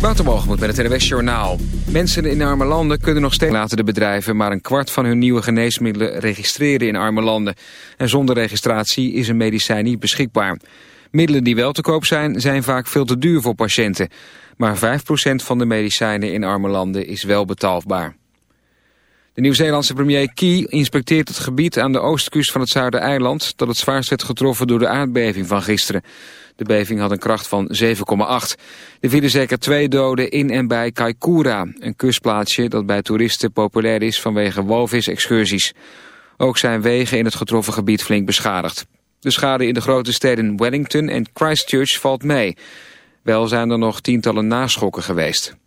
moet met het NWS Journaal. Mensen in arme landen kunnen nog steeds laten de bedrijven... maar een kwart van hun nieuwe geneesmiddelen registreren in arme landen. En zonder registratie is een medicijn niet beschikbaar. Middelen die wel te koop zijn, zijn vaak veel te duur voor patiënten. Maar 5% van de medicijnen in arme landen is wel betaalbaar. De Nieuw-Zeelandse premier Key inspecteert het gebied aan de oostkust van het Zuidereiland... dat het zwaarst werd getroffen door de aardbeving van gisteren. De beving had een kracht van 7,8. Er vielen zeker twee doden in en bij Kaikoura, een kustplaatsje dat bij toeristen populair is vanwege walvis-excursies. Ook zijn wegen in het getroffen gebied flink beschadigd. De schade in de grote steden Wellington en Christchurch valt mee. Wel zijn er nog tientallen naschokken geweest.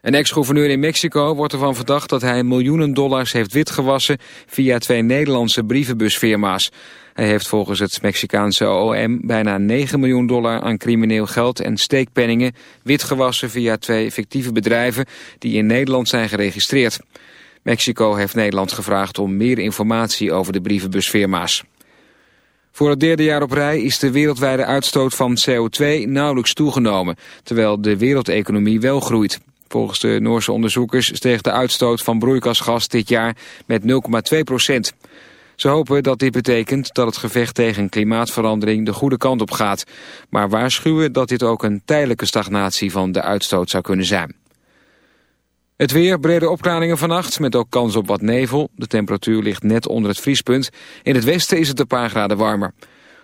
Een ex-gouverneur in Mexico wordt ervan verdacht dat hij miljoenen dollars heeft witgewassen via twee Nederlandse brievenbusfirma's. Hij heeft volgens het Mexicaanse OM bijna 9 miljoen dollar aan crimineel geld en steekpenningen witgewassen via twee fictieve bedrijven die in Nederland zijn geregistreerd. Mexico heeft Nederland gevraagd om meer informatie over de brievenbusfirma's. Voor het derde jaar op rij is de wereldwijde uitstoot van CO2 nauwelijks toegenomen, terwijl de wereldeconomie wel groeit. Volgens de Noorse onderzoekers steeg de uitstoot van broeikasgas dit jaar met 0,2 procent. Ze hopen dat dit betekent dat het gevecht tegen klimaatverandering de goede kant op gaat. Maar waarschuwen dat dit ook een tijdelijke stagnatie van de uitstoot zou kunnen zijn. Het weer, brede opklaringen vannacht, met ook kans op wat nevel. De temperatuur ligt net onder het vriespunt. In het westen is het een paar graden warmer.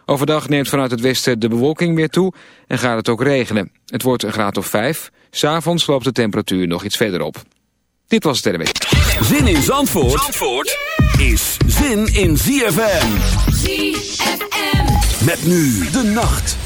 Overdag neemt vanuit het westen de bewolking weer toe en gaat het ook regenen. Het wordt een graad of vijf. S'avonds loopt de temperatuur nog iets verder op. Dit was het RW. Zin in Zandvoort, Zandvoort is zin in ZFM. ZFM. Met nu de nacht.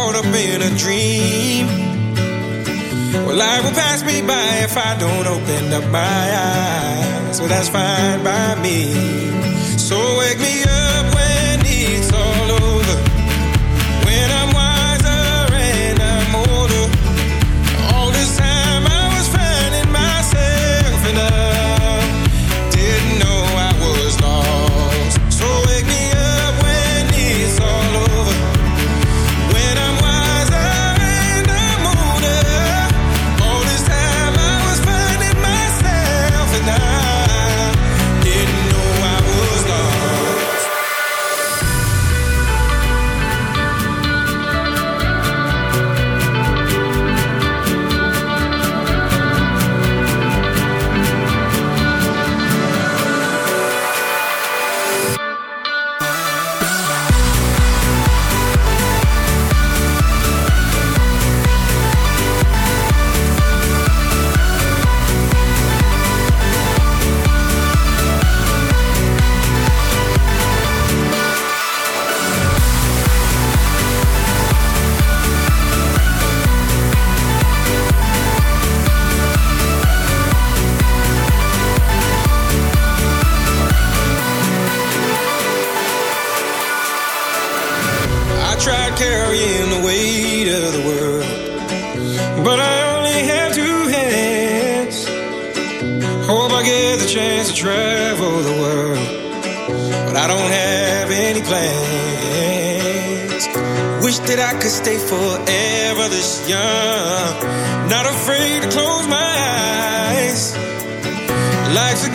caught up in a dream. Well, life will pass me by if I don't open up my eyes. Well, that's fine by me. So wake me up.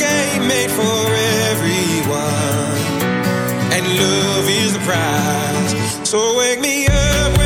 game made for everyone, and love is the prize. So wake me up.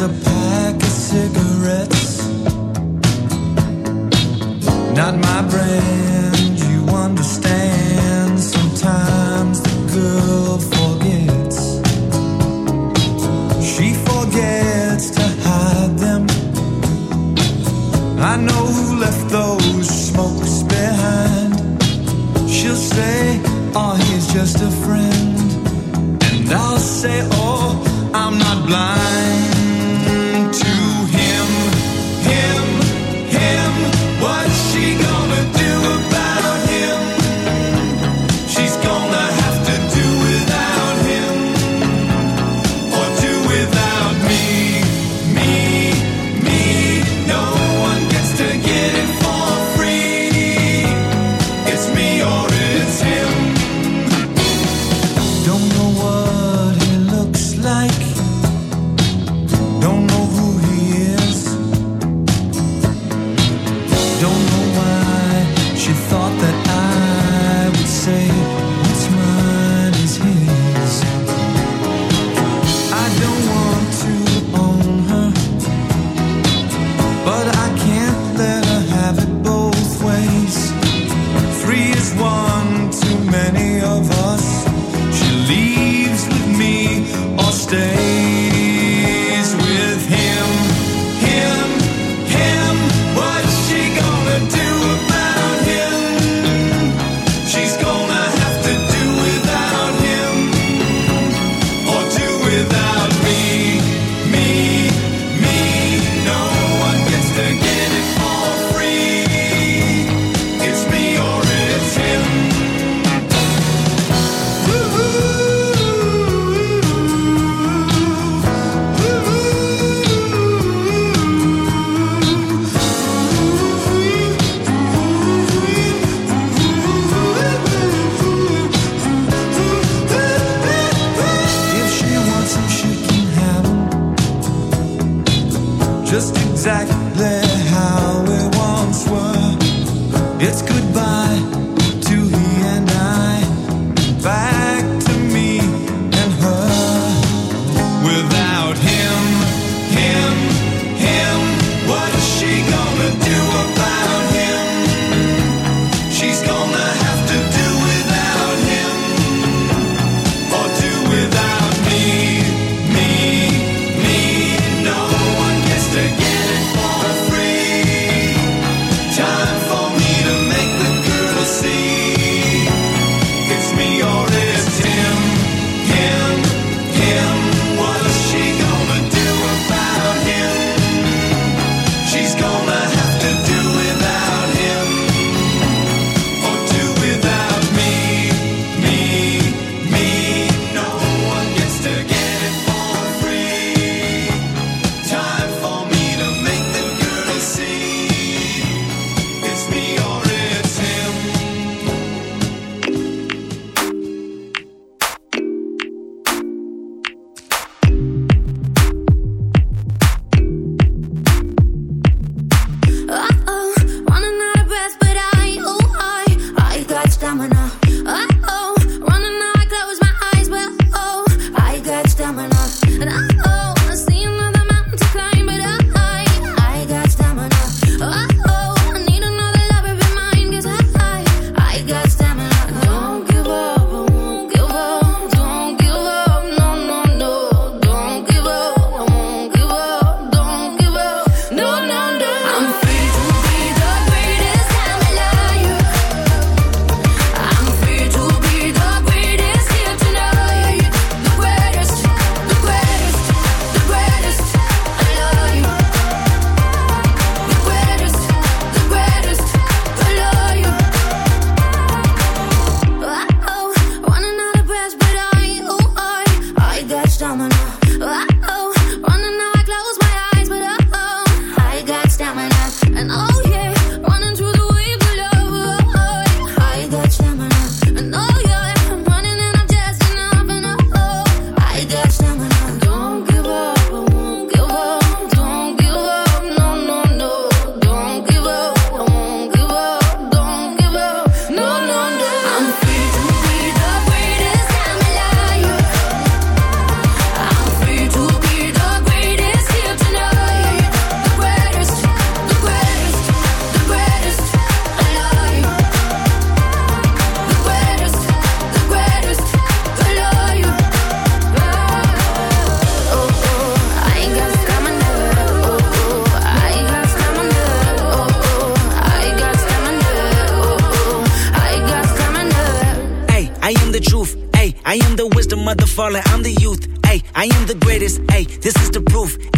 a stamina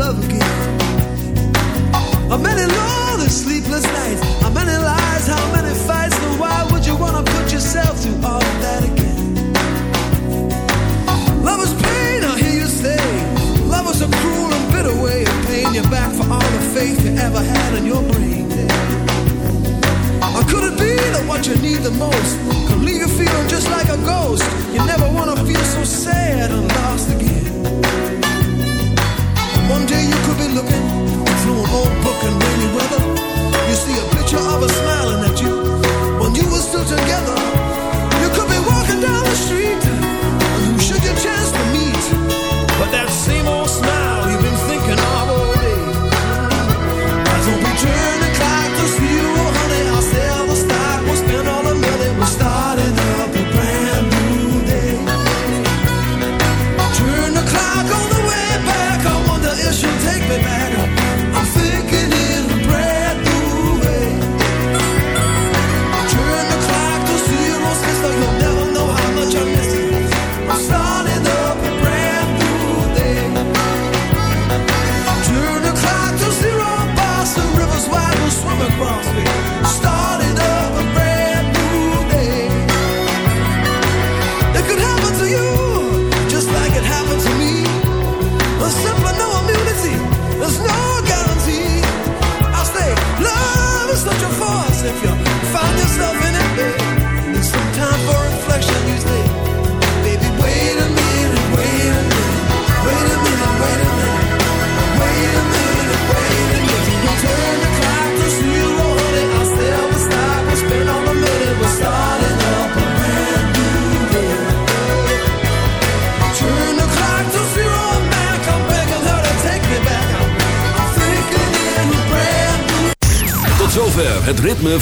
love again. How many lonely, sleepless nights? How many lies? How many fights? And why would you wanna put yourself through all of that again? Love is pain, I hear you say. Love is a cruel and bitter way of paying you back for all the faith you ever had in your brain. How could it be that what you need the most can leave you feeling just like a ghost? You never wanna feel so sad